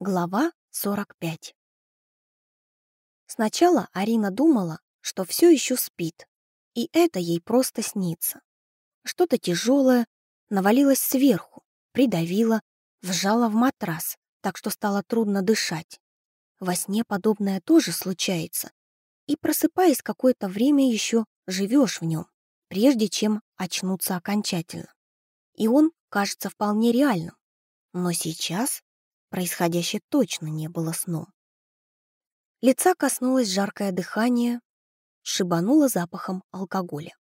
Глава 45 Сначала Арина думала, что все еще спит, и это ей просто снится. Что-то тяжелое навалилось сверху, придавило, вжало в матрас, так что стало трудно дышать. Во сне подобное тоже случается, и просыпаясь какое-то время еще живешь в нем, прежде чем очнуться окончательно. И он кажется вполне реальным. Но сейчас Происходящее точно не было сном. Лица коснулось жаркое дыхание, шибануло запахом алкоголя.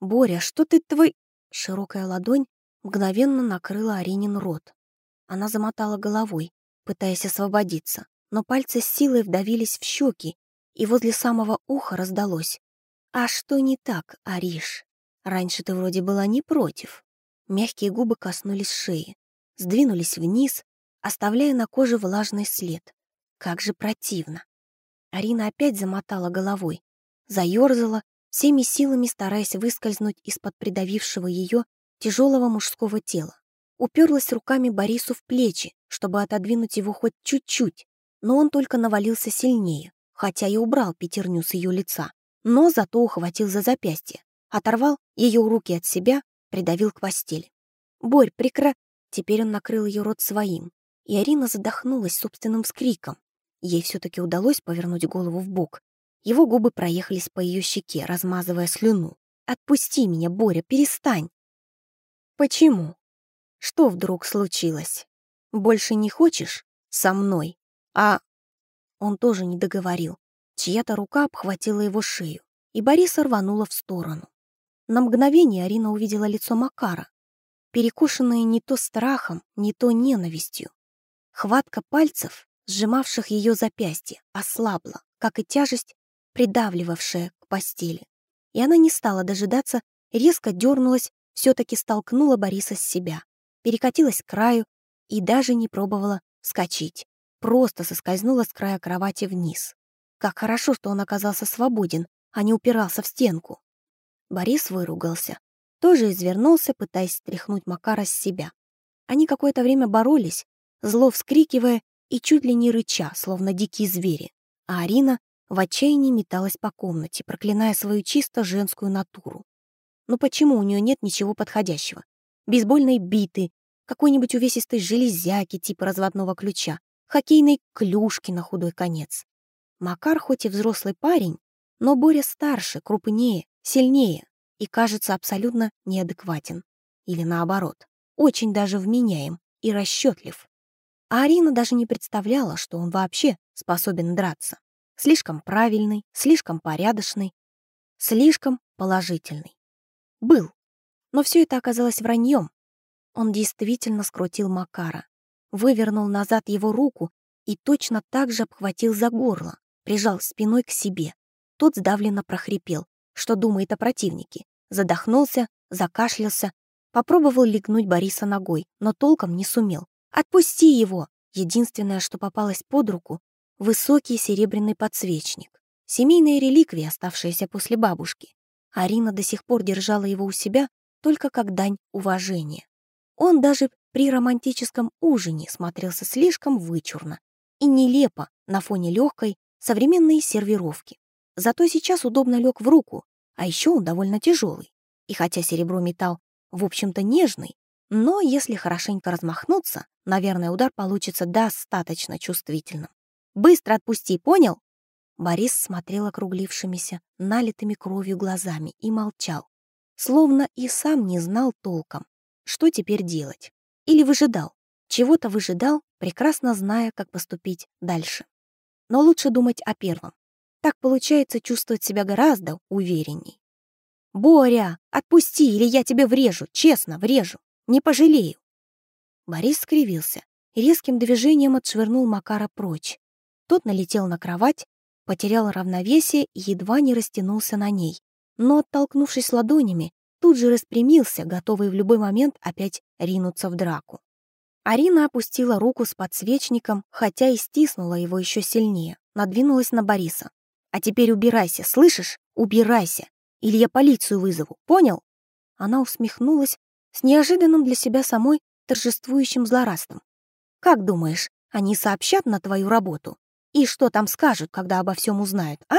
«Боря, что ты твой...» Широкая ладонь мгновенно накрыла Аринин рот. Она замотала головой, пытаясь освободиться, но пальцы с силой вдавились в щеки, и возле самого уха раздалось. «А что не так, Ариш? Раньше ты вроде была не против». Мягкие губы коснулись шеи, сдвинулись вниз, оставляя на коже влажный след. Как же противно. Арина опять замотала головой, заерзала, всеми силами стараясь выскользнуть из-под придавившего ее тяжелого мужского тела. Уперлась руками Борису в плечи, чтобы отодвинуть его хоть чуть-чуть, но он только навалился сильнее, хотя и убрал пятерню с ее лица, но зато ухватил за запястье, оторвал ее руки от себя, придавил к постели. «Борь, прекра...» Теперь он накрыл ее рот своим, и Арина задохнулась собственным вскриком. Ей все-таки удалось повернуть голову в бок. Его губы проехались по ее щеке, размазывая слюну. «Отпусти меня, Боря, перестань!» «Почему? Что вдруг случилось? Больше не хочешь? Со мной? А...» Он тоже не договорил. Чья-то рука обхватила его шею, и Бориса рванула в сторону. На мгновение Арина увидела лицо Макара, перекушенное не то страхом, не то ненавистью. Хватка пальцев, сжимавших ее запястье, ослабла, как и тяжесть, придавливавшая к постели. И она не стала дожидаться, резко дернулась, все-таки столкнула Бориса с себя, перекатилась к краю и даже не пробовала вскочить. Просто соскользнула с края кровати вниз. Как хорошо, что он оказался свободен, а не упирался в стенку. Борис выругался. Тоже извернулся, пытаясь стряхнуть Макара с себя. Они какое-то время боролись, зло вскрикивая и чуть ли не рыча, словно дикие звери. А Арина в отчаянии металась по комнате, проклиная свою чисто женскую натуру. Но почему у нее нет ничего подходящего? Бейсбольной биты, какой-нибудь увесистой железяки типа разводного ключа, хоккейной клюшки на худой конец. Макар хоть и взрослый парень, но Боря старше, крупнее, сильнее и кажется абсолютно неадекватен. Или наоборот, очень даже вменяем и расчетлив. А Арина даже не представляла, что он вообще способен драться. Слишком правильный, слишком порядочный, слишком положительный. Был. Но все это оказалось враньем. Он действительно скрутил Макара, вывернул назад его руку и точно так же обхватил за горло, прижал спиной к себе. Тот сдавленно прохрипел, что думает о противнике. Задохнулся, закашлялся, попробовал легнуть Бориса ногой, но толком не сумел. «Отпусти его!» Единственное, что попалось под руку — высокий серебряный подсвечник. Семейная реликвия, оставшаяся после бабушки. Арина до сих пор держала его у себя только как дань уважения. Он даже при романтическом ужине смотрелся слишком вычурно и нелепо на фоне легкой современной сервировки. Зато сейчас удобно лег в руку, а еще он довольно тяжелый. И хотя серебро металл, в общем-то, нежный, но если хорошенько размахнуться, наверное, удар получится достаточно чувствительным. «Быстро отпусти, понял?» Борис смотрел округлившимися, налитыми кровью глазами и молчал, словно и сам не знал толком, что теперь делать. Или выжидал, чего-то выжидал, прекрасно зная, как поступить дальше. Но лучше думать о первом. Так получается чувствовать себя гораздо уверенней. «Боря, отпусти, или я тебе врежу, честно, врежу!» Не пожалею. Борис скривился и резким движением отшвырнул Макара прочь. Тот налетел на кровать, потерял равновесие и едва не растянулся на ней. Но, оттолкнувшись ладонями, тут же распрямился, готовый в любой момент опять ринуться в драку. Арина опустила руку с подсвечником, хотя и стиснула его еще сильнее, надвинулась на Бориса. «А теперь убирайся, слышишь? Убирайся! Или я полицию вызову, понял?» Она усмехнулась, с неожиданным для себя самой торжествующим злорадством. «Как думаешь, Они сообщат на твою работу? И что там скажут, когда обо всем узнают, а?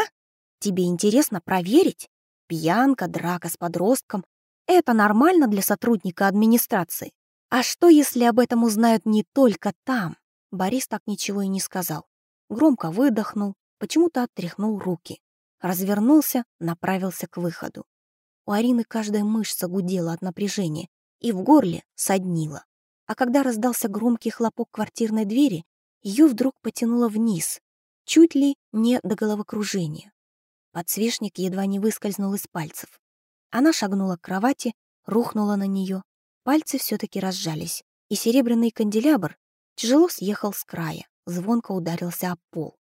Тебе интересно проверить? Пьянка, драка с подростком — это нормально для сотрудника администрации. А что, если об этом узнают не только там? Борис так ничего и не сказал. Громко выдохнул, почему-то оттряхнул руки. Развернулся, направился к выходу. У Арины каждая мышца гудела от напряжения и в горле соднила. А когда раздался громкий хлопок квартирной двери, ее вдруг потянуло вниз, чуть ли не до головокружения. Подсвечник едва не выскользнул из пальцев. Она шагнула к кровати, рухнула на нее. Пальцы все-таки разжались, и серебряный канделябр тяжело съехал с края, звонко ударился об пол.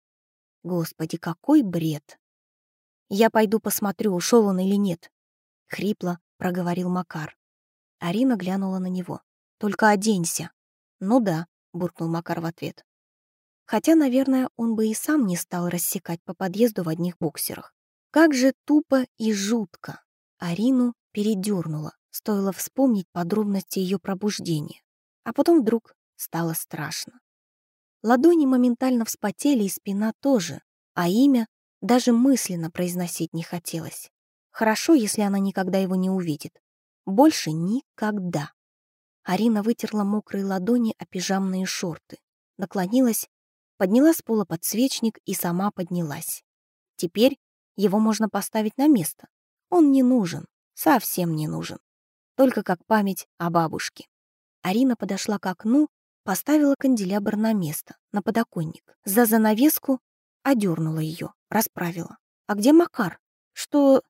Господи, какой бред! Я пойду посмотрю, ушел он или нет. Хрипло проговорил Макар. Арина глянула на него. «Только оденься». «Ну да», — буркнул Макар в ответ. Хотя, наверное, он бы и сам не стал рассекать по подъезду в одних боксерах. Как же тупо и жутко. Арину передернуло, стоило вспомнить подробности ее пробуждения. А потом вдруг стало страшно. Ладони моментально вспотели, и спина тоже, а имя даже мысленно произносить не хотелось. Хорошо, если она никогда его не увидит. Больше никогда. Арина вытерла мокрые ладони о пижамные шорты, наклонилась подняла с пола подсвечник и сама поднялась. Теперь его можно поставить на место. Он не нужен, совсем не нужен. Только как память о бабушке. Арина подошла к окну, поставила канделябр на место, на подоконник. За занавеску одернула ее, расправила. А где Макар? Что...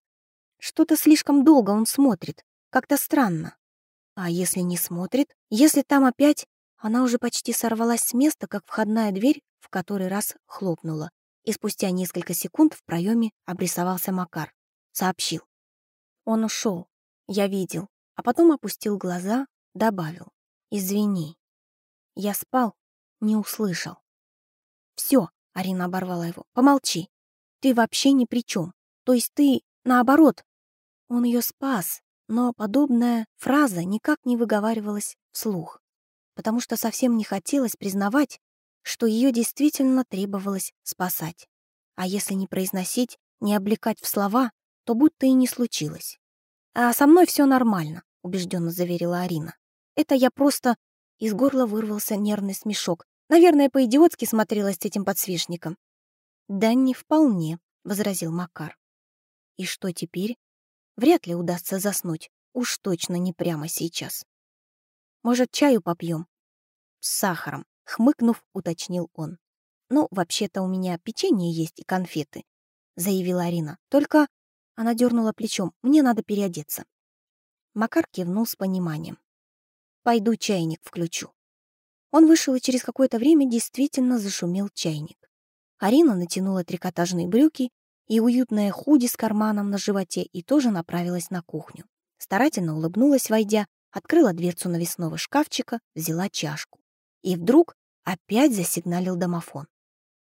Что-то слишком долго он смотрит. Как-то странно. А если не смотрит? Если там опять... Она уже почти сорвалась с места, как входная дверь в который раз хлопнула, и спустя несколько секунд в проеме обрисовался Макар. Сообщил. Он ушел. Я видел. А потом опустил глаза, добавил. «Извини. Я спал, не услышал». «Все», — Арина оборвала его, — «помолчи. Ты вообще ни при чем. То есть ты, наоборот». Он ее спас, но подобная фраза никак не выговаривалась вслух, потому что совсем не хотелось признавать, что ее действительно требовалось спасать. А если не произносить, не облекать в слова, то будто и не случилось. «А со мной все нормально», — убежденно заверила Арина. «Это я просто...» Из горла вырвался нервный смешок. Наверное, по-идиотски смотрелась с этим подсвечником. «Да не вполне», — возразил Макар. «И что теперь? Вряд ли удастся заснуть. Уж точно не прямо сейчас. Может, чаю попьем? С сахаром. Хмыкнув, уточнил он. «Ну, вообще-то у меня печенье есть и конфеты», — заявила Арина. «Только...» — она дернула плечом. «Мне надо переодеться». Макар кивнул с пониманием. «Пойду чайник включу». Он вышел, и через какое-то время действительно зашумел чайник. Арина натянула трикотажные брюки и уютное худи с карманом на животе и тоже направилась на кухню. Старательно улыбнулась, войдя, открыла дверцу навесного шкафчика, взяла чашку. И вдруг опять засигналил домофон.